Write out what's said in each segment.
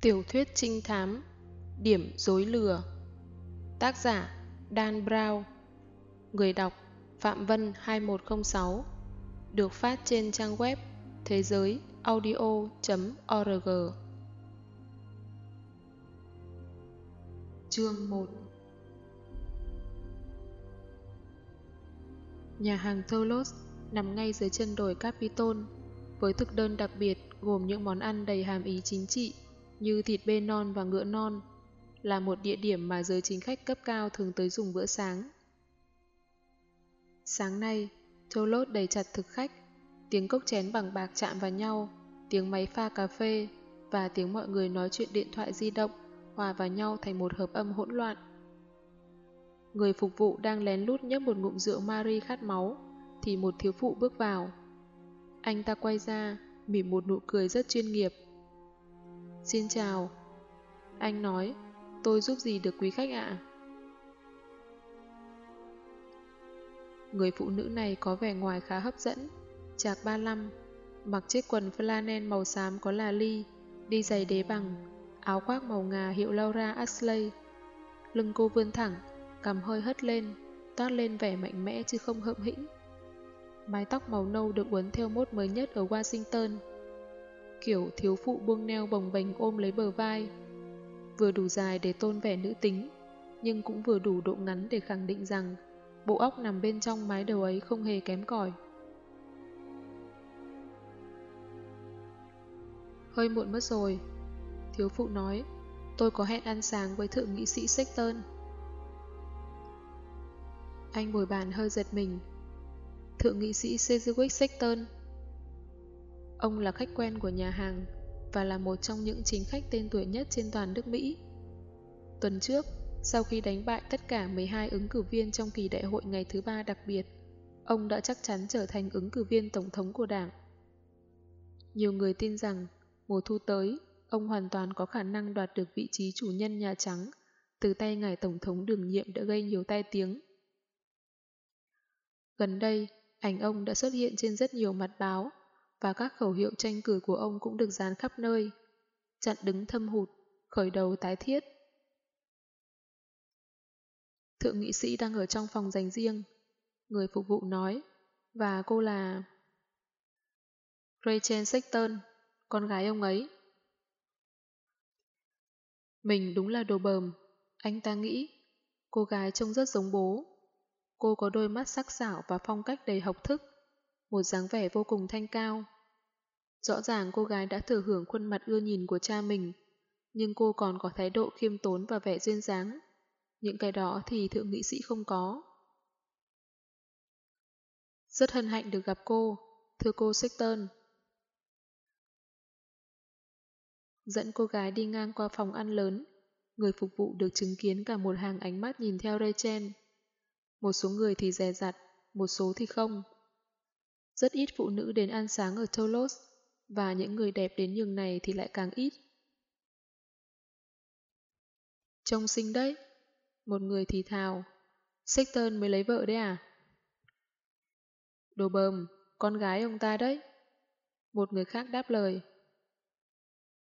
Tiểu thuyết trinh thám, Điểm dối lừa. Tác giả, Dan Brown. Người đọc, Phạm Vân 2106 Được phát trên trang web, thế giới audio.org Chương 1 Nhà hàng Tholos nằm ngay dưới chân đồi Capitol, với thực đơn đặc biệt gồm những món ăn đầy hàm ý chính trị như thịt bê non và ngựa non, là một địa điểm mà giới chính khách cấp cao thường tới dùng bữa sáng. Sáng nay, châu lốt đầy chặt thực khách, tiếng cốc chén bằng bạc chạm vào nhau, tiếng máy pha cà phê và tiếng mọi người nói chuyện điện thoại di động hòa vào nhau thành một hợp âm hỗn loạn. Người phục vụ đang lén lút nhấp một ngụm rượu Marie khát máu, thì một thiếu phụ bước vào. Anh ta quay ra, mỉm một nụ cười rất chuyên nghiệp. Xin chào. Anh nói, tôi giúp gì được quý khách ạ? Người phụ nữ này có vẻ ngoài khá hấp dẫn, chạc 35, mặc chiếc quần flannel màu xám có là ly, đi giày đế bằng, áo khoác màu ngà hiệu Laura Ashley. Lưng cô vươn thẳng, cằm hơi hất lên, toát lên vẻ mạnh mẽ chứ không hợm hĩnh. Mái tóc màu nâu được uốn theo mốt mới nhất ở Washington, kiểu thiếu phụ buông neo bồng bềnh ôm lấy bờ vai. Vừa đủ dài để tôn vẻ nữ tính, nhưng cũng vừa đủ độ ngắn để khẳng định rằng bộ óc nằm bên trong mái đầu ấy không hề kém cỏi. Hơi muộn mất rồi. Thiếu phụ nói, tôi có hẹn ăn sáng với thượng nghị sĩ Sexton. Anh bồi bàn hơi giật mình. Thượng nghị sĩ Sedgwick Sexton Ông là khách quen của nhà hàng và là một trong những chính khách tên tuổi nhất trên toàn nước Mỹ. Tuần trước, sau khi đánh bại tất cả 12 ứng cử viên trong kỳ đại hội ngày thứ ba đặc biệt, ông đã chắc chắn trở thành ứng cử viên tổng thống của đảng. Nhiều người tin rằng mùa thu tới, ông hoàn toàn có khả năng đoạt được vị trí chủ nhân Nhà Trắng từ tay ngài tổng thống đường nhiệm đã gây nhiều tai tiếng. Gần đây, ảnh ông đã xuất hiện trên rất nhiều mặt báo và các khẩu hiệu tranh cử của ông cũng được dán khắp nơi. Chặn đứng thâm hụt, khởi đầu tái thiết. Thượng nghị sĩ đang ở trong phòng dành riêng. Người phục vụ nói, và cô là... Rachel Sexton, con gái ông ấy. Mình đúng là đồ bờm, anh ta nghĩ. Cô gái trông rất giống bố. Cô có đôi mắt sắc sảo và phong cách đầy học thức một dáng vẻ vô cùng thanh cao. Rõ ràng cô gái đã thừa hưởng khuôn mặt ưa nhìn của cha mình, nhưng cô còn có thái độ khiêm tốn và vẻ duyên dáng. Những cái đó thì thượng nghị sĩ không có. Rất hân hạnh được gặp cô, thưa cô Sexton. Dẫn cô gái đi ngang qua phòng ăn lớn, người phục vụ được chứng kiến cả một hàng ánh mắt nhìn theo Rachel. Một số người thì dè dặt, một số thì không. Rất ít phụ nữ đến ăn sáng ở Toulouse, và những người đẹp đến nhường này thì lại càng ít. Trông xinh đấy. Một người thì thào. Sexton mới lấy vợ đấy à? Đồ bờm, con gái ông ta đấy. Một người khác đáp lời.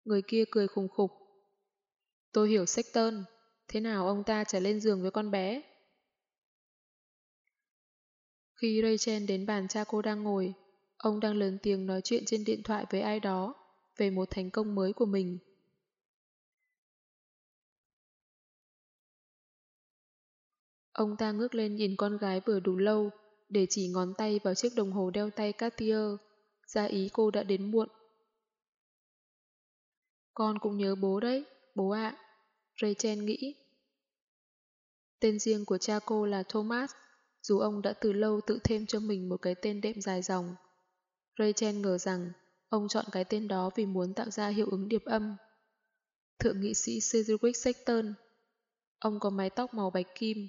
Người kia cười khùng khục. Tôi hiểu Sexton. Thế nào ông ta trở lên giường với con bé? Khi Rachel đến bàn cha cô đang ngồi, ông đang lớn tiếng nói chuyện trên điện thoại với ai đó về một thành công mới của mình. Ông ta ngước lên nhìn con gái vừa đủ lâu để chỉ ngón tay vào chiếc đồng hồ đeo tay Cartier, ra ý cô đã đến muộn. Con cũng nhớ bố đấy, bố ạ, Rachel nghĩ. Tên riêng của cha cô là Thomas, dù ông đã từ lâu tự thêm cho mình một cái tên đệm dài dòng. Rachel ngờ rằng ông chọn cái tên đó vì muốn tạo ra hiệu ứng điệp âm. Thượng nghị sĩ Cedric Sexton Ông có mái tóc màu bạch kim,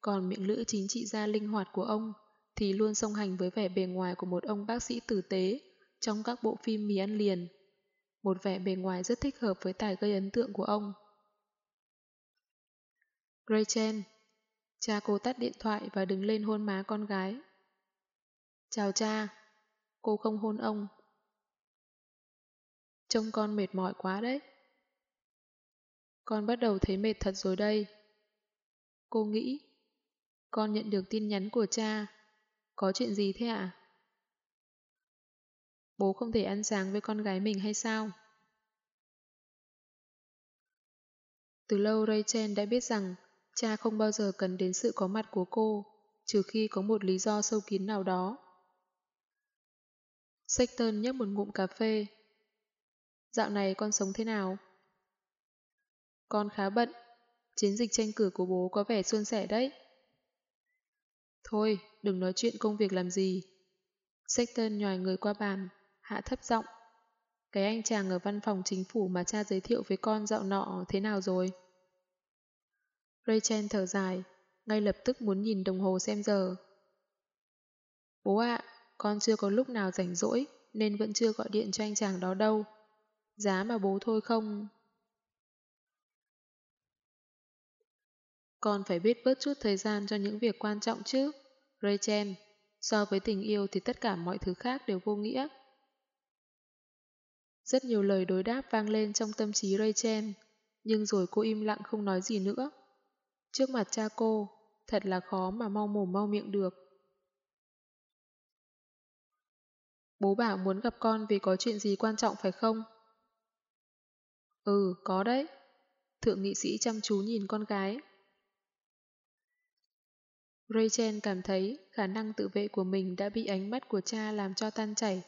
còn miệng lưỡi chính trị gia linh hoạt của ông thì luôn song hành với vẻ bề ngoài của một ông bác sĩ tử tế trong các bộ phim mì ăn liền. Một vẻ bề ngoài rất thích hợp với tài gây ấn tượng của ông. Gretchen, Cha cô tắt điện thoại và đứng lên hôn má con gái. Chào cha. Cô không hôn ông. Trông con mệt mỏi quá đấy. Con bắt đầu thấy mệt thật rồi đây. Cô nghĩ, con nhận được tin nhắn của cha. Có chuyện gì thế ạ? Bố không thể ăn sáng với con gái mình hay sao? Từ lâu Rachel đã biết rằng cha không bao giờ cần đến sự có mặt của cô, trừ khi có một lý do sâu kín nào đó. Sexton nhấp một ngụm cà phê. Dạo này con sống thế nào? Con khá bận. Chiến dịch tranh cử của bố có vẻ suôn sẻ đấy. Thôi, đừng nói chuyện công việc làm gì. Sexton nhòi người qua bàn, hạ thấp giọng. Cái anh chàng ở văn phòng chính phủ mà cha giới thiệu với con dạo nọ thế nào rồi? Rachel thở dài, ngay lập tức muốn nhìn đồng hồ xem giờ. Bố ạ, con chưa có lúc nào rảnh rỗi, nên vẫn chưa gọi điện cho anh chàng đó đâu. Giá mà bố thôi không... Con phải biết bớt chút thời gian cho những việc quan trọng chứ. Rachel, so với tình yêu thì tất cả mọi thứ khác đều vô nghĩa. Rất nhiều lời đối đáp vang lên trong tâm trí Rachel, nhưng rồi cô im lặng không nói gì nữa. Trước mặt cha cô, thật là khó mà mau mồm mau miệng được. Bố bảo muốn gặp con vì có chuyện gì quan trọng phải không? Ừ, có đấy. Thượng nghị sĩ chăm chú nhìn con gái. Rachel cảm thấy khả năng tự vệ của mình đã bị ánh mắt của cha làm cho tan chảy,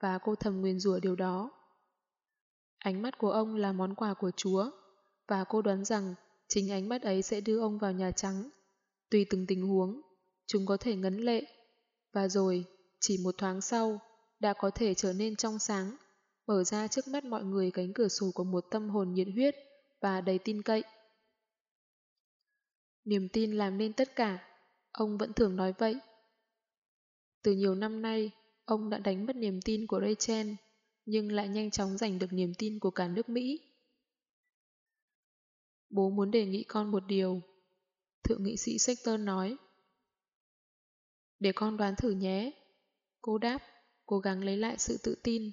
và cô thầm nguyền rủa điều đó. Ánh mắt của ông là món quà của Chúa, và cô đoán rằng chính ánh mắt ấy sẽ đưa ông vào Nhà Trắng. Tùy từng tình huống, chúng có thể ngấn lệ, và rồi, chỉ một thoáng sau, đã có thể trở nên trong sáng, mở ra trước mắt mọi người cánh cửa sổ của một tâm hồn nhiệt huyết và đầy tin cậy. Niềm tin làm nên tất cả, ông vẫn thường nói vậy. Từ nhiều năm nay, ông đã đánh mất niềm tin của Rachel, nhưng lại nhanh chóng giành được niềm tin của cả nước Mỹ. Bố muốn đề nghị con một điều. Thượng nghị sĩ Sexton nói. Để con đoán thử nhé. Cô đáp, cố gắng lấy lại sự tự tin.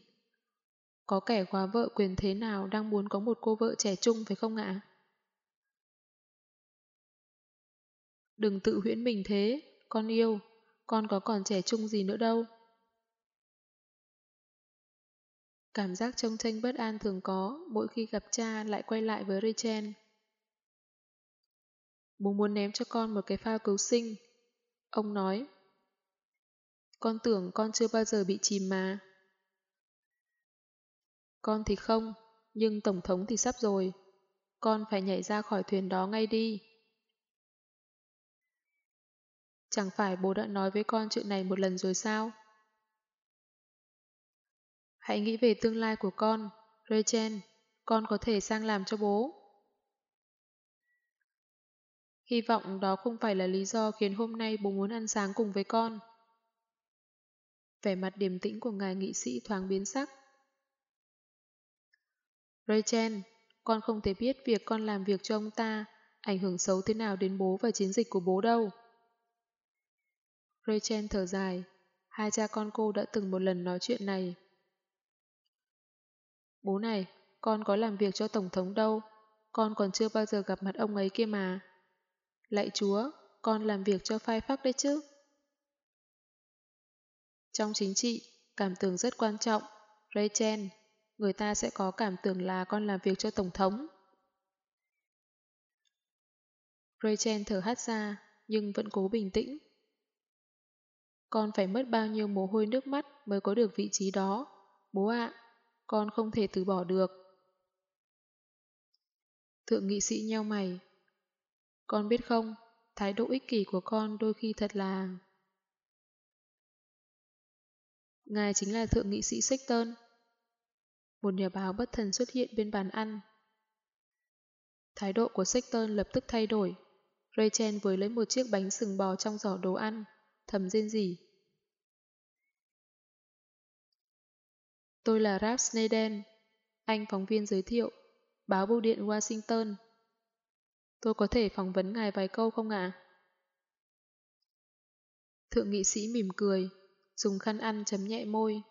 Có kẻ quá vợ quyền thế nào đang muốn có một cô vợ trẻ trung phải không ạ? Đừng tự huyễn mình thế, con yêu, con có còn trẻ trung gì nữa đâu. Cảm giác trông tranh bất an thường có mỗi khi gặp cha lại quay lại với Rachel. Bố muốn ném cho con một cái phao cứu sinh. Ông nói. Con tưởng con chưa bao giờ bị chìm mà. Con thì không, nhưng Tổng thống thì sắp rồi. Con phải nhảy ra khỏi thuyền đó ngay đi. Chẳng phải bố đã nói với con chuyện này một lần rồi sao? Hãy nghĩ về tương lai của con, Rachel. Con có thể sang làm cho bố. Hy vọng đó không phải là lý do khiến hôm nay bố muốn ăn sáng cùng với con. Vẻ mặt điềm tĩnh của ngài nghị sĩ thoáng biến sắc. Rachel, con không thể biết việc con làm việc cho ông ta ảnh hưởng xấu thế nào đến bố và chiến dịch của bố đâu. Rachel thở dài, hai cha con cô đã từng một lần nói chuyện này. Bố này, con có làm việc cho Tổng thống đâu, con còn chưa bao giờ gặp mặt ông ấy kia mà. Lạy Chúa, con làm việc cho phai phắc đấy chứ. Trong chính trị, cảm tưởng rất quan trọng. Ray Chen, người ta sẽ có cảm tưởng là con làm việc cho Tổng thống. Ray Chen thở hắt ra, nhưng vẫn cố bình tĩnh. Con phải mất bao nhiêu mồ hôi nước mắt mới có được vị trí đó. Bố ạ, con không thể từ bỏ được. Thượng nghị sĩ nheo mày. Con biết không, thái độ ích kỷ của con đôi khi thật là... Ngài chính là thượng nghị sĩ Sexton. Một nhà báo bất thần xuất hiện bên bàn ăn. Thái độ của Sexton lập tức thay đổi. Rachel với lấy một chiếc bánh sừng bò trong giỏ đồ ăn, thầm rên rỉ. Tôi là Ralph Snaden, anh phóng viên giới thiệu, báo bưu điện Washington. Tôi có thể phỏng vấn ngài vài câu không ạ? Thượng nghị sĩ mỉm cười, dùng khăn ăn chấm nhẹ môi.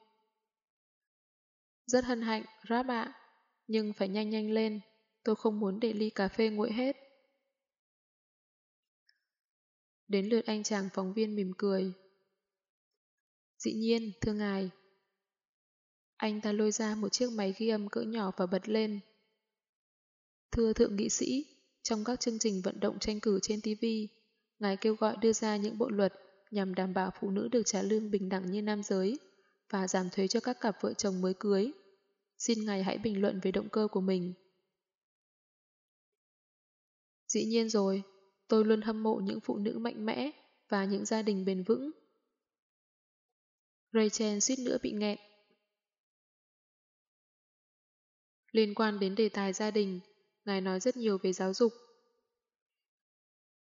Rất hân hạnh, Ráp ạ, nhưng phải nhanh nhanh lên, Tôi không muốn để ly cà phê nguội hết. Đến lượt anh chàng phóng viên mỉm cười. Dĩ nhiên, thưa ngài. Anh ta lôi ra một chiếc máy ghi âm cỡ nhỏ và bật lên. Thưa thượng nghị sĩ, trong các chương trình vận động tranh cử trên TV, ngài kêu gọi đưa ra những bộ luật nhằm đảm bảo phụ nữ được trả lương bình đẳng như nam giới và giảm thuế cho các cặp vợ chồng mới cưới. Xin ngài hãy bình luận về động cơ của mình. Dĩ nhiên rồi, tôi luôn hâm mộ những phụ nữ mạnh mẽ và những gia đình bền vững. Rachel suýt nữa bị nghẹn. Liên quan đến đề tài gia đình, ngài nói rất nhiều về giáo dục.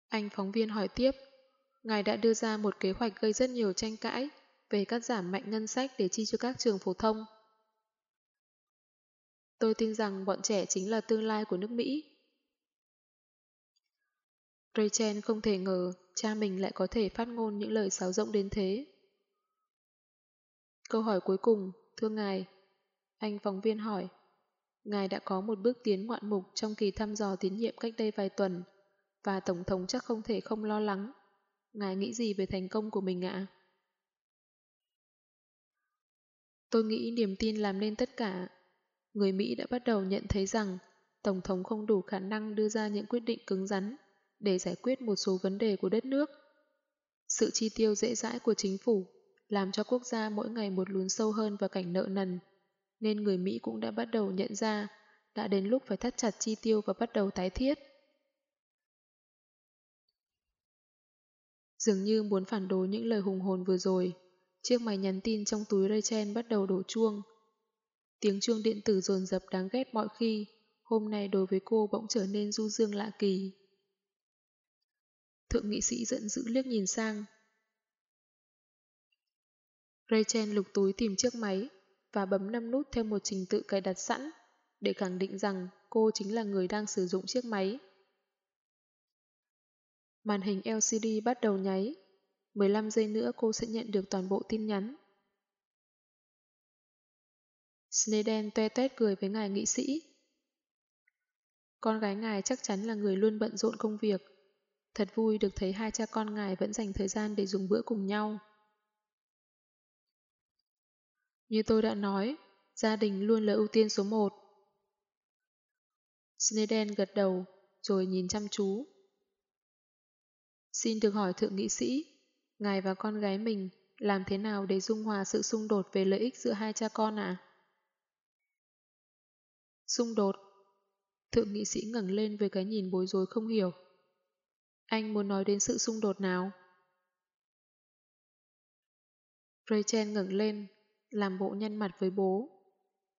Anh phóng viên hỏi tiếp, ngài đã đưa ra một kế hoạch gây rất nhiều tranh cãi về cắt giảm mạnh ngân sách để chi cho các trường phổ thông. Tôi tin rằng bọn trẻ chính là tương lai của nước Mỹ. Rachel không thể ngờ cha mình lại có thể phát ngôn những lời sáo rộng đến thế. Câu hỏi cuối cùng, thưa ngài, anh phóng viên hỏi, ngài đã có một bước tiến ngoạn mục trong kỳ thăm dò tín nhiệm cách đây vài tuần, và Tổng thống chắc không thể không lo lắng. Ngài nghĩ gì về thành công của mình ạ? Tôi nghĩ niềm tin làm nên tất cả. Người Mỹ đã bắt đầu nhận thấy rằng Tổng thống không đủ khả năng đưa ra những quyết định cứng rắn để giải quyết một số vấn đề của đất nước. Sự chi tiêu dễ dãi của chính phủ làm cho quốc gia mỗi ngày một lún sâu hơn vào cảnh nợ nần, nên người Mỹ cũng đã bắt đầu nhận ra đã đến lúc phải thắt chặt chi tiêu và bắt đầu tái thiết. Dường như muốn phản đối những lời hùng hồn vừa rồi, chiếc máy nhắn tin trong túi Rachel bắt đầu đổ chuông. Tiếng chuông điện tử dồn dập đáng ghét mọi khi, hôm nay đối với cô bỗng trở nên du dương lạ kỳ. Thượng nghị sĩ giận dữ liếc nhìn sang. Rachel lục túi tìm chiếc máy và bấm năm nút theo một trình tự cài đặt sẵn để khẳng định rằng cô chính là người đang sử dụng chiếc máy. Màn hình LCD bắt đầu nháy. 15 giây nữa cô sẽ nhận được toàn bộ tin nhắn. Sneden toe toét cười với ngài nghị sĩ. Con gái ngài chắc chắn là người luôn bận rộn công việc. Thật vui được thấy hai cha con ngài vẫn dành thời gian để dùng bữa cùng nhau. Như tôi đã nói, gia đình luôn là ưu tiên số một. Sneden gật đầu, rồi nhìn chăm chú. Xin được hỏi thượng nghị sĩ, ngài và con gái mình làm thế nào để dung hòa sự xung đột về lợi ích giữa hai cha con ạ? À? Xung đột? Thượng nghị sĩ ngẩng lên với cái nhìn bối rối không hiểu. Anh muốn nói đến sự xung đột nào? Rachel ngẩng lên, làm bộ nhăn mặt với bố.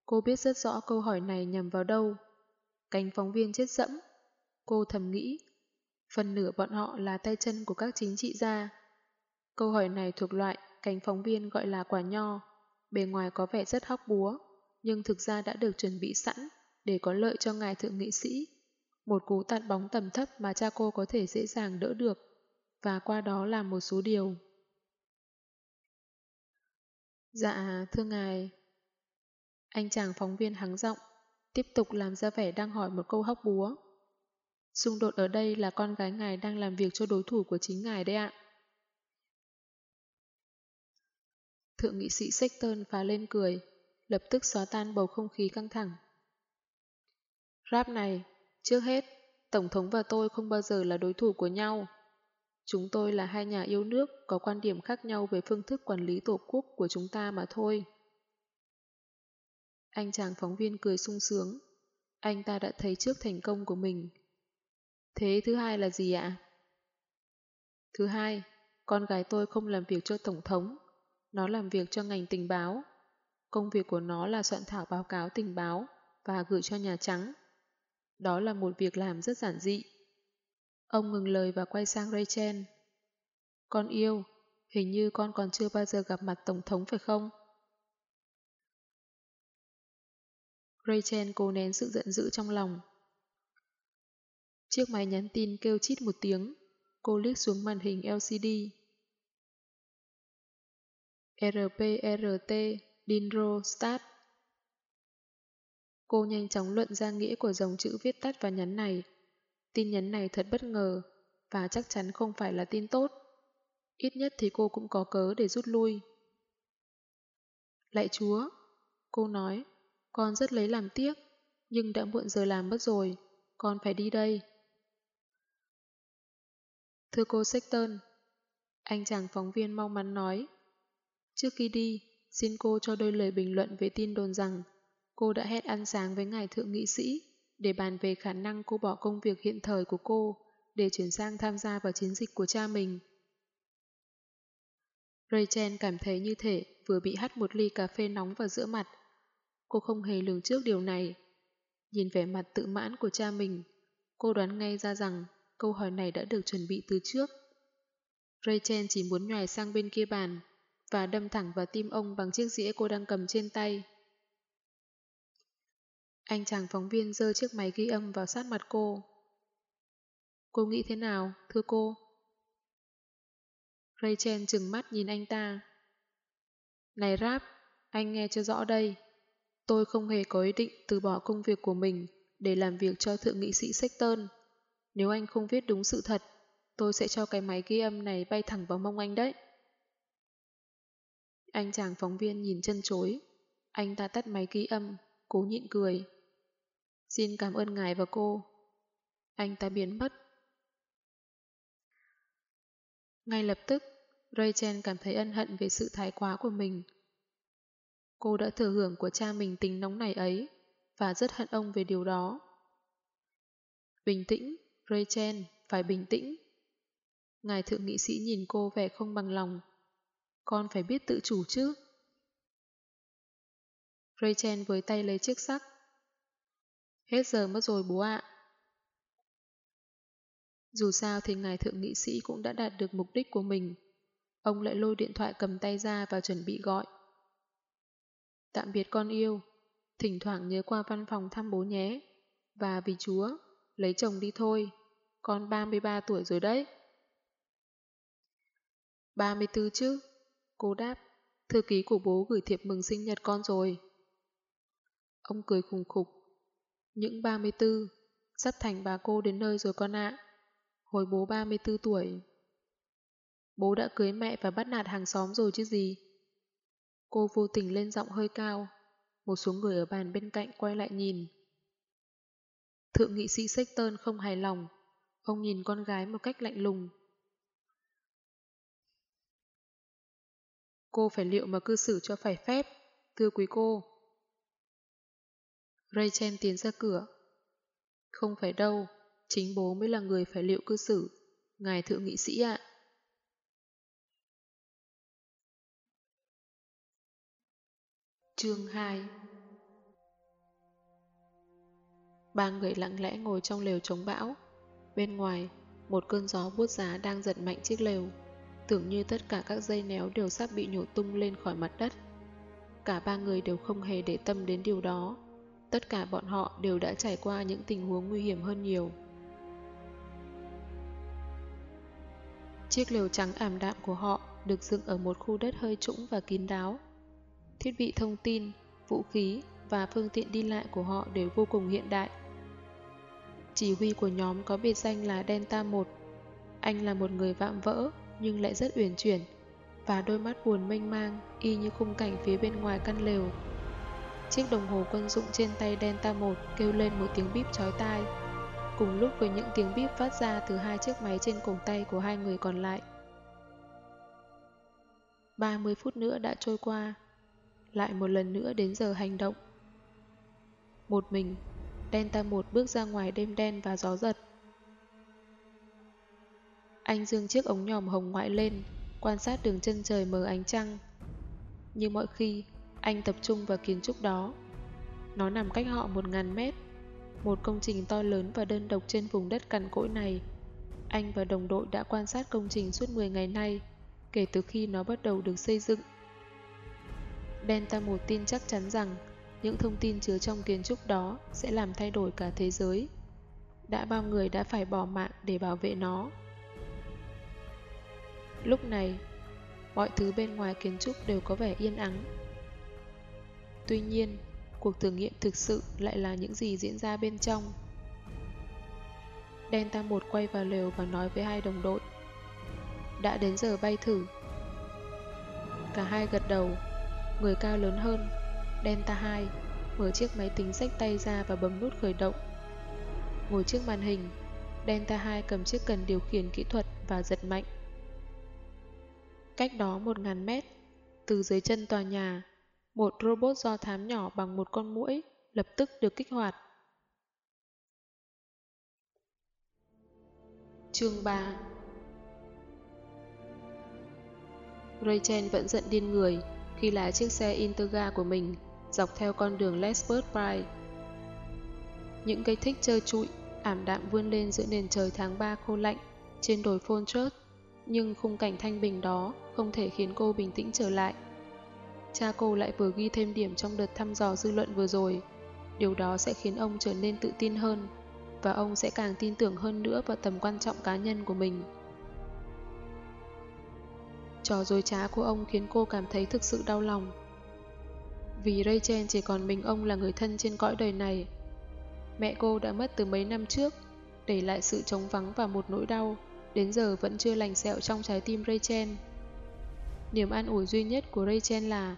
Cô biết rất rõ câu hỏi này nhằm vào đâu. Cánh phóng viên chết dẫm. Cô thầm nghĩ, phần nửa bọn họ là tay chân của các chính trị gia. Câu hỏi này thuộc loại cánh phóng viên gọi là quả nho, bề ngoài có vẻ rất hóc búa, nhưng thực ra đã được chuẩn bị sẵn để có lợi cho ngài thượng nghị sĩ. Một cú tạt bóng tầm thấp mà cha cô có thể dễ dàng đỡ được, và qua đó làm một số điều. Dạ, thưa ngài. Anh chàng phóng viên hắng giọng, tiếp tục làm ra vẻ đang hỏi một câu hóc búa. Xung đột ở đây là con gái ngài đang làm việc cho đối thủ của chính ngài đấy ạ. Thượng nghị sĩ Sexton phá lên cười, lập tức xóa tan bầu không khí căng thẳng. Rap này, trước hết, Tổng thống và tôi không bao giờ là đối thủ của nhau. Chúng tôi là hai nhà yêu nước có quan điểm khác nhau về phương thức quản lý tổ quốc của chúng ta mà thôi. Anh chàng phóng viên cười sung sướng. Anh ta đã thấy trước thành công của mình. Thế thứ hai là gì ạ? Thứ hai, con gái tôi không làm việc cho Tổng thống. Nó làm việc cho ngành tình báo. Công việc của nó là soạn thảo báo cáo tình báo và gửi cho Nhà Trắng. Đó là một việc làm rất giản dị. Ông ngừng lời và quay sang Rachel. Con yêu, hình như con còn chưa bao giờ gặp mặt Tổng thống phải không? Rachel cố nén sự giận dữ trong lòng. Chiếc máy nhắn tin kêu chít một tiếng. Cô liếc xuống màn hình LCD. RPRT Dinro Start Cô nhanh chóng luận ra nghĩa của dòng chữ viết tắt và nhắn này. Tin nhắn này thật bất ngờ, và chắc chắn không phải là tin tốt. Ít nhất thì cô cũng có cớ để rút lui. Lạy chúa, cô nói, con rất lấy làm tiếc, nhưng đã muộn giờ làm mất rồi, con phải đi đây. Thưa cô Sexton, anh chàng phóng viên mong mắn nói. Trước khi đi, xin cô cho đôi lời bình luận về tin đồn rằng cô đã hẹn ăn sáng với ngài thượng nghị sĩ để bàn về khả năng cô bỏ công việc hiện thời của cô để chuyển sang tham gia vào chiến dịch của cha mình. Rachel cảm thấy như thể vừa bị hắt một ly cà phê nóng vào giữa mặt. Cô không hề lường trước điều này. Nhìn vẻ mặt tự mãn của cha mình, cô đoán ngay ra rằng câu hỏi này đã được chuẩn bị từ trước. Rachel chỉ muốn nhòi sang bên kia bàn và đâm thẳng vào tim ông bằng chiếc dĩa cô đang cầm trên tay. Anh chàng phóng viên giơ chiếc máy ghi âm vào sát mặt cô. Cô nghĩ thế nào, thưa cô? Rachel trừng mắt nhìn anh ta. Này Rap, anh nghe cho rõ đây. Tôi không hề có ý định từ bỏ công việc của mình để làm việc cho thượng nghị sĩ Sexton. Nếu anh không viết đúng sự thật, tôi sẽ cho cái máy ghi âm này bay thẳng vào mông anh đấy. Anh chàng phóng viên nhìn chân chối. Anh ta tắt máy ghi âm, cố nhịn cười. Xin cảm ơn ngài và cô. Anh ta biến mất. Ngay lập tức, Rachel cảm thấy ân hận về sự thái quá của mình. Cô đã thừa hưởng của cha mình tính nóng này ấy và rất hận ông về điều đó. Bình tĩnh, Rachel, phải bình tĩnh. Ngài thượng nghị sĩ nhìn cô vẻ không bằng lòng. Con phải biết tự chủ chứ. Rachel với tay lấy chiếc sắc. Hết giờ mất rồi bố ạ. Dù sao thì ngài thượng nghị sĩ cũng đã đạt được mục đích của mình. Ông lại lôi điện thoại cầm tay ra và chuẩn bị gọi. Tạm biệt con yêu, thỉnh thoảng nhớ qua văn phòng thăm bố nhé. Và vì chúa, lấy chồng đi thôi, con 33 tuổi rồi đấy. 34 chứ? Cô đáp, thư ký của bố gửi thiệp mừng sinh nhật con rồi. Ông cười khùng khục. Những 34, sắp thành bà cô đến nơi rồi con ạ. Hồi bố 34 tuổi. Bố đã cưới mẹ và bắt nạt hàng xóm rồi chứ gì. Cô vô tình lên giọng hơi cao. Một số người ở bàn bên cạnh quay lại nhìn. Thượng nghị sĩ Sexton không hài lòng. Ông nhìn con gái một cách lạnh lùng. Cô phải liệu mà cư xử cho phải phép, thưa quý cô. Rachel tiến ra cửa. Không phải đâu, chính bố mới là người phải liệu cư xử, ngài thượng nghị sĩ ạ. Chương 2 Ba người lặng lẽ ngồi trong lều chống bão. Bên ngoài, một cơn gió buốt giá đang giật mạnh chiếc lều. Tưởng như tất cả các dây néo đều sắp bị nhổ tung lên khỏi mặt đất. Cả ba người đều không hề để tâm đến điều đó. Tất cả bọn họ đều đã trải qua những tình huống nguy hiểm hơn nhiều. Chiếc lều trắng ảm đạm của họ được dựng ở một khu đất hơi trũng và kín đáo. Thiết bị thông tin, vũ khí và phương tiện đi lại của họ đều vô cùng hiện đại. Chỉ huy của nhóm có biệt danh là Delta 1. Anh là một người vạm vỡ nhưng lại rất uyển chuyển và đôi mắt buồn mênh mang y như khung cảnh phía bên ngoài căn lều. Chiếc đồng hồ quân dụng trên tay Delta 1 kêu lên một tiếng bíp chói tai cùng lúc với những tiếng bíp phát ra từ hai chiếc máy trên cổ tay của hai người còn lại. 30 phút nữa đã trôi qua, lại một lần nữa đến giờ hành động. Một mình, Delta 1 bước ra ngoài đêm đen và gió giật. Anh dương chiếc ống nhòm hồng ngoại lên, quan sát đường chân trời mờ ánh trăng. Như mọi khi, anh tập trung vào kiến trúc đó. Nó nằm cách họ 1.000 mét một công trình to lớn và đơn độc trên vùng đất cằn cỗi này. Anh và đồng đội đã quan sát công trình suốt 10 ngày nay, kể từ khi nó bắt đầu được xây dựng. Delta 1 tin chắc chắn rằng những thông tin chứa trong kiến trúc đó sẽ làm thay đổi cả thế giới. Đã bao người đã phải bỏ mạng để bảo vệ nó. Lúc này, mọi thứ bên ngoài kiến trúc đều có vẻ yên ắng. Tuy nhiên, cuộc thử nghiệm thực sự lại là những gì diễn ra bên trong. Delta 1 quay vào lều và nói với hai đồng đội. Đã đến giờ bay thử. Cả hai gật đầu, người cao lớn hơn, Delta 2, mở chiếc máy tính sách tay ra và bấm nút khởi động. Ngồi trước màn hình, Delta 2 cầm chiếc cần điều khiển kỹ thuật và giật mạnh. Cách đó 1.000 mét, từ dưới chân tòa nhà, một robot do thám nhỏ bằng một con muỗi lập tức được kích hoạt. Chương 3 Rachel vẫn giận điên người khi lái chiếc xe Integra của mình dọc theo con đường Lesbos Pride. Những cây thích chơi trụi, ảm đạm vươn lên giữa nền trời tháng 3 khô lạnh trên đồi Fonchurch, nhưng khung cảnh thanh bình đó không thể khiến cô bình tĩnh trở lại. Cha cô lại vừa ghi thêm điểm trong đợt thăm dò dư luận vừa rồi. Điều đó sẽ khiến ông trở nên tự tin hơn, và ông sẽ càng tin tưởng hơn nữa vào tầm quan trọng cá nhân của mình. Trò dối trá của ông khiến cô cảm thấy thực sự đau lòng. Vì Rachel chỉ còn mình ông là người thân trên cõi đời này. Mẹ cô đã mất từ mấy năm trước, để lại sự trống vắng và một nỗi đau, đến giờ vẫn chưa lành sẹo trong trái tim Rachel. Niềm an ủi duy nhất của Rachel là,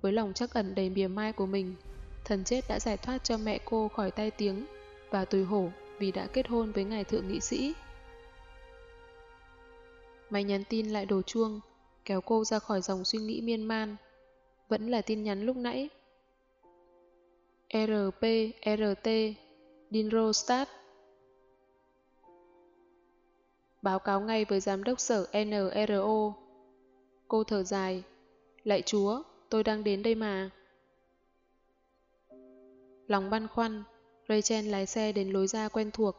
với lòng chắc ẩn đầy mỉa mai của mình, thần chết đã giải thoát cho mẹ cô khỏi tay tiếng và tùy hổ vì đã kết hôn với ngài thượng nghị sĩ. Máy nhắn tin lại đổ chuông, kéo cô ra khỏi dòng suy nghĩ miên man. Vẫn là tin nhắn lúc nãy. RP, RT, Dinrostat. Báo cáo ngay với giám đốc sở NRO. Cô thở dài. Lạy chúa, tôi đang đến đây mà. Lòng băn khoăn, Rachel lái xe đến lối ra quen thuộc,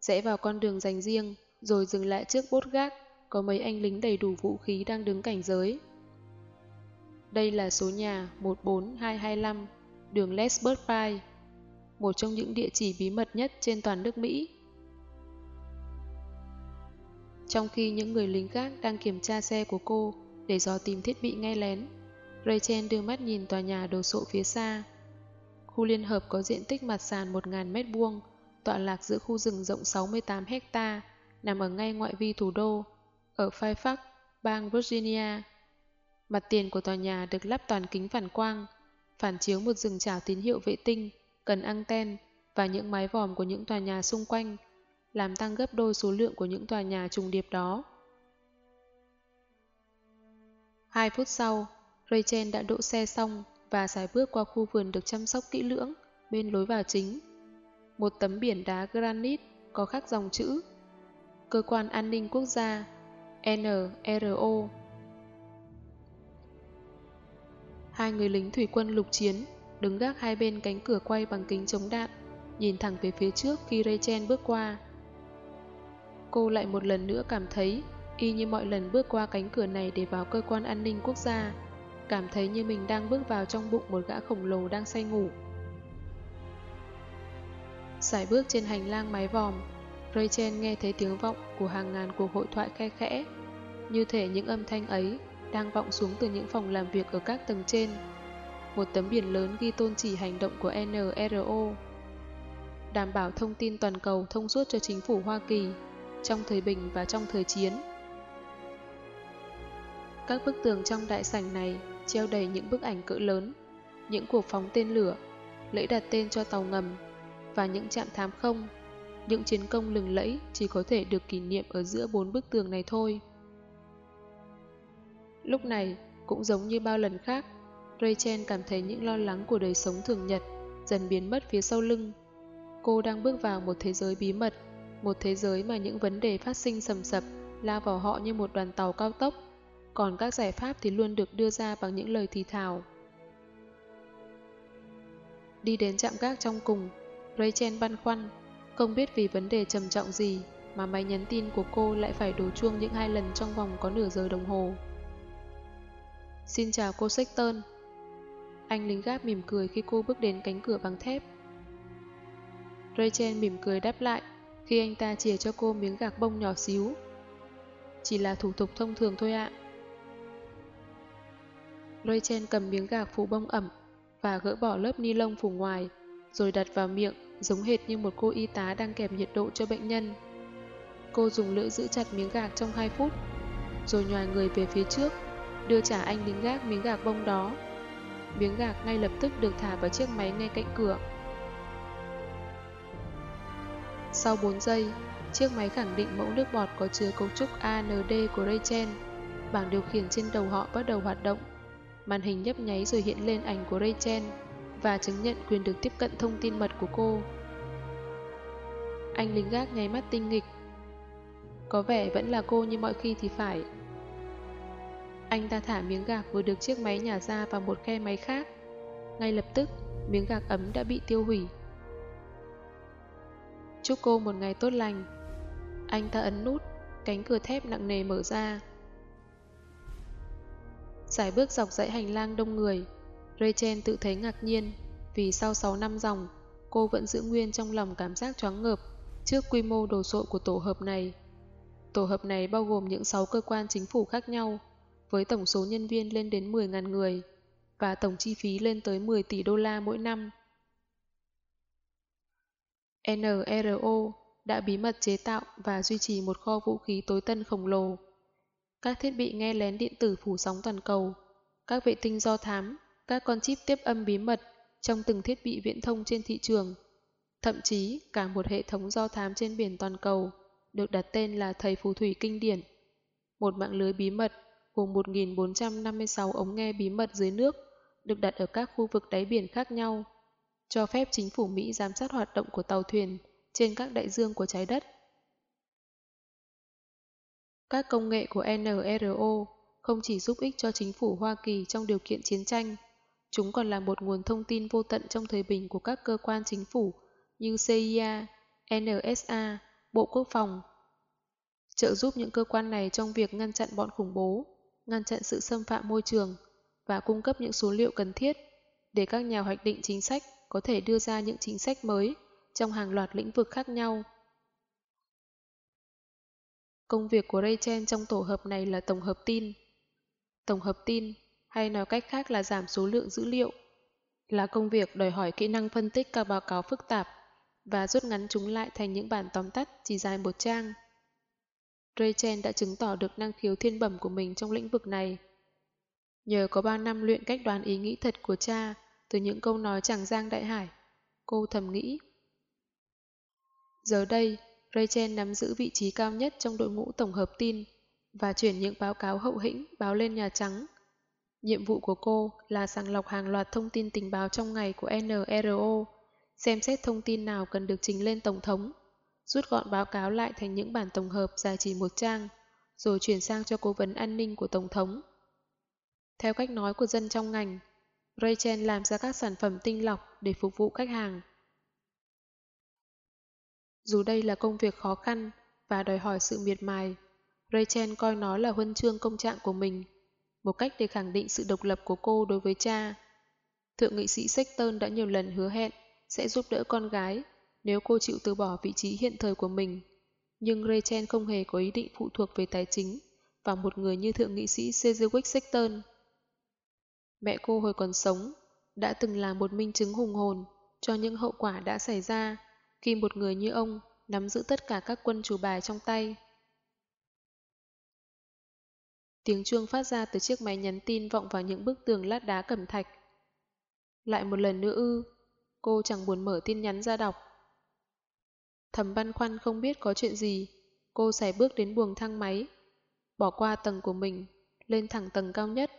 rẽ vào con đường dành riêng, rồi dừng lại trước bốt gác, có mấy anh lính đầy đủ vũ khí đang đứng cảnh giới. Đây là số nhà 14225, đường Lesbos Pie, một trong những địa chỉ bí mật nhất trên toàn nước Mỹ. Trong khi những người lính khác đang kiểm tra xe của cô để dò tìm thiết bị nghe lén, Rachel đưa mắt nhìn tòa nhà đồ sộ phía xa. Khu liên hợp có diện tích mặt sàn 1.000 mét vuông, tọa lạc giữa khu rừng rộng 68 hecta, nằm ở ngay ngoại vi thủ đô, ở Fairfax, bang Virginia. Mặt tiền của tòa nhà được lắp toàn kính phản quang, phản chiếu một rừng trào tín hiệu vệ tinh, cần anten và những mái vòm của những tòa nhà xung quanh, làm tăng gấp đôi số lượng của những tòa nhà trùng điệp đó. Hai phút sau, Rachel đã đỗ xe xong và xài bước qua khu vườn được chăm sóc kỹ lưỡng bên lối vào chính. Một tấm biển đá granite có khắc dòng chữ Cơ quan An ninh Quốc gia NRO Hai người lính thủy quân lục chiến đứng gác hai bên cánh cửa quay bằng kính chống đạn nhìn thẳng về phía trước khi Rachel bước qua. Cô lại một lần nữa cảm thấy y như mọi lần bước qua cánh cửa này để vào cơ quan an ninh quốc gia cảm thấy như mình đang bước vào trong bụng một gã khổng lồ đang say ngủ. Sải bước trên hành lang mái vòm, Rachel nghe thấy tiếng vọng của hàng ngàn cuộc hội thoại khe khẽ, như thể những âm thanh ấy đang vọng xuống từ những phòng làm việc ở các tầng trên. Một tấm biển lớn ghi tôn chỉ hành động của NRO, đảm bảo thông tin toàn cầu thông suốt cho chính phủ Hoa Kỳ trong thời bình và trong thời chiến. Các bức tường trong đại sảnh này treo đầy những bức ảnh cỡ lớn, những cuộc phóng tên lửa, lễ đặt tên cho tàu ngầm và những trạm thám không. Những chiến công lừng lẫy chỉ có thể được kỷ niệm ở giữa bốn bức tường này thôi. Lúc này, cũng giống như bao lần khác, Rachel cảm thấy những lo lắng của đời sống thường nhật dần biến mất phía sau lưng. Cô đang bước vào một thế giới bí mật, một thế giới mà những vấn đề phát sinh sầm sập lao vào họ như một đoàn tàu cao tốc còn các giải pháp thì luôn được đưa ra bằng những lời thì thào. Đi đến trạm gác trong cùng, Rachel băn khoăn, không biết vì vấn đề trầm trọng gì mà máy nhắn tin của cô lại phải đổ chuông những hai lần trong vòng có nửa giờ đồng hồ. Xin chào cô Sexton. Anh lính gác mỉm cười khi cô bước đến cánh cửa bằng thép. Rachel mỉm cười đáp lại khi anh ta chìa cho cô miếng gạc bông nhỏ xíu. Chỉ là thủ tục thông thường thôi ạ. Rachel cầm miếng gạc phủ bông ẩm, và gỡ bỏ lớp ni lông phủ ngoài, rồi đặt vào miệng, giống hệt như một cô y tá đang kèm nhiệt độ cho bệnh nhân. Cô dùng lưỡi giữ chặt miếng gạc trong 2 phút, rồi nhòi người về phía trước, đưa trả anh lính gác miếng gạc bông đó. Miếng gạc ngay lập tức được thả vào chiếc máy ngay cạnh cửa. Sau 4 giây, chiếc máy khẳng định mẫu nước bọt có chứa cấu trúc AND của Rachel. Bảng điều khiển trên đầu họ bắt đầu hoạt động. Màn hình nhấp nháy rồi hiện lên ảnh của Rachel và chứng nhận quyền được tiếp cận thông tin mật của cô. Anh lính gác nháy mắt tinh nghịch. Có vẻ vẫn là cô như mọi khi thì phải. Anh ta thả miếng gạc vừa được chiếc máy nhả ra vào một khe máy khác. Ngay lập tức, miếng gạc ấm đã bị tiêu hủy. Chúc cô một ngày tốt lành. Anh ta ấn nút, cánh cửa thép nặng nề mở ra. Giải bước dọc dãy hành lang đông người, Rachel tự thấy ngạc nhiên vì sau 6 năm dòng, cô vẫn giữ nguyên trong lòng cảm giác choáng ngợp trước quy mô đồ sộ của tổ hợp này. Tổ hợp này bao gồm những 6 cơ quan chính phủ khác nhau, với tổng số nhân viên lên đến 10.000 người và tổng chi phí lên tới 10 tỷ đô la mỗi năm. NRO đã bí mật chế tạo và duy trì một kho vũ khí tối tân khổng lồ. Các thiết bị nghe lén điện tử phủ sóng toàn cầu, các vệ tinh do thám, các con chip tiếp âm bí mật trong từng thiết bị viễn thông trên thị trường. Thậm chí cả một hệ thống do thám trên biển toàn cầu được đặt tên là Thầy Phù Thủy Kinh Điển. Một mạng lưới bí mật gồm 1.456 ống nghe bí mật dưới nước được đặt ở các khu vực đáy biển khác nhau, cho phép chính phủ Mỹ giám sát hoạt động của tàu thuyền trên các đại dương của trái đất. Các công nghệ của NRO không chỉ giúp ích cho chính phủ Hoa Kỳ trong điều kiện chiến tranh, chúng còn là một nguồn thông tin vô tận trong thời bình của các cơ quan chính phủ như CIA, NSA, Bộ Quốc phòng, trợ giúp những cơ quan này trong việc ngăn chặn bọn khủng bố, ngăn chặn sự xâm phạm môi trường và cung cấp những số liệu cần thiết để các nhà hoạch định chính sách có thể đưa ra những chính sách mới trong hàng loạt lĩnh vực khác nhau. Công việc của Rachel trong tổ hợp này là tổng hợp tin. Tổng hợp tin, hay nói cách khác là giảm số lượng dữ liệu, là công việc đòi hỏi kỹ năng phân tích các báo cáo phức tạp và rút ngắn chúng lại thành những bản tóm tắt chỉ dài một trang. Rachel đã chứng tỏ được năng khiếu thiên bẩm của mình trong lĩnh vực này. Nhờ có 3 năm luyện cách đoán ý nghĩ thật của cha từ những câu nói chẳng giang đại hải, cô thầm nghĩ. Giờ đây, Rachel nắm giữ vị trí cao nhất trong đội ngũ tổng hợp tin và chuyển những báo cáo hậu hĩnh báo lên Nhà Trắng. Nhiệm vụ của cô là sàng lọc hàng loạt thông tin tình báo trong ngày của NRO, xem xét thông tin nào cần được trình lên Tổng thống, rút gọn báo cáo lại thành những bản tổng hợp dài chỉ một trang, rồi chuyển sang cho cố vấn an ninh của Tổng thống. Theo cách nói của dân trong ngành, Rachel làm ra các sản phẩm tinh lọc để phục vụ khách hàng. Dù đây là công việc khó khăn và đòi hỏi sự miệt mài, Rachel coi nó là huân chương công trạng của mình, một cách để khẳng định sự độc lập của cô đối với cha. Thượng nghị sĩ Sexton đã nhiều lần hứa hẹn sẽ giúp đỡ con gái nếu cô chịu từ bỏ vị trí hiện thời của mình. Nhưng Rachel không hề có ý định phụ thuộc về tài chính vào một người như thượng nghị sĩ Sedgwick Sexton. Mẹ cô hồi còn sống đã từng là một minh chứng hùng hồn cho những hậu quả đã xảy ra khi một người như ông nắm giữ tất cả các quân chủ bài trong tay. Tiếng chuông phát ra từ chiếc máy nhắn tin vọng vào những bức tường lát đá cẩm thạch. Lại một lần nữa ư, cô chẳng buồn mở tin nhắn ra đọc. Thầm băn khoăn không biết có chuyện gì, cô xài bước đến buồng thang máy, bỏ qua tầng của mình, lên thẳng tầng cao nhất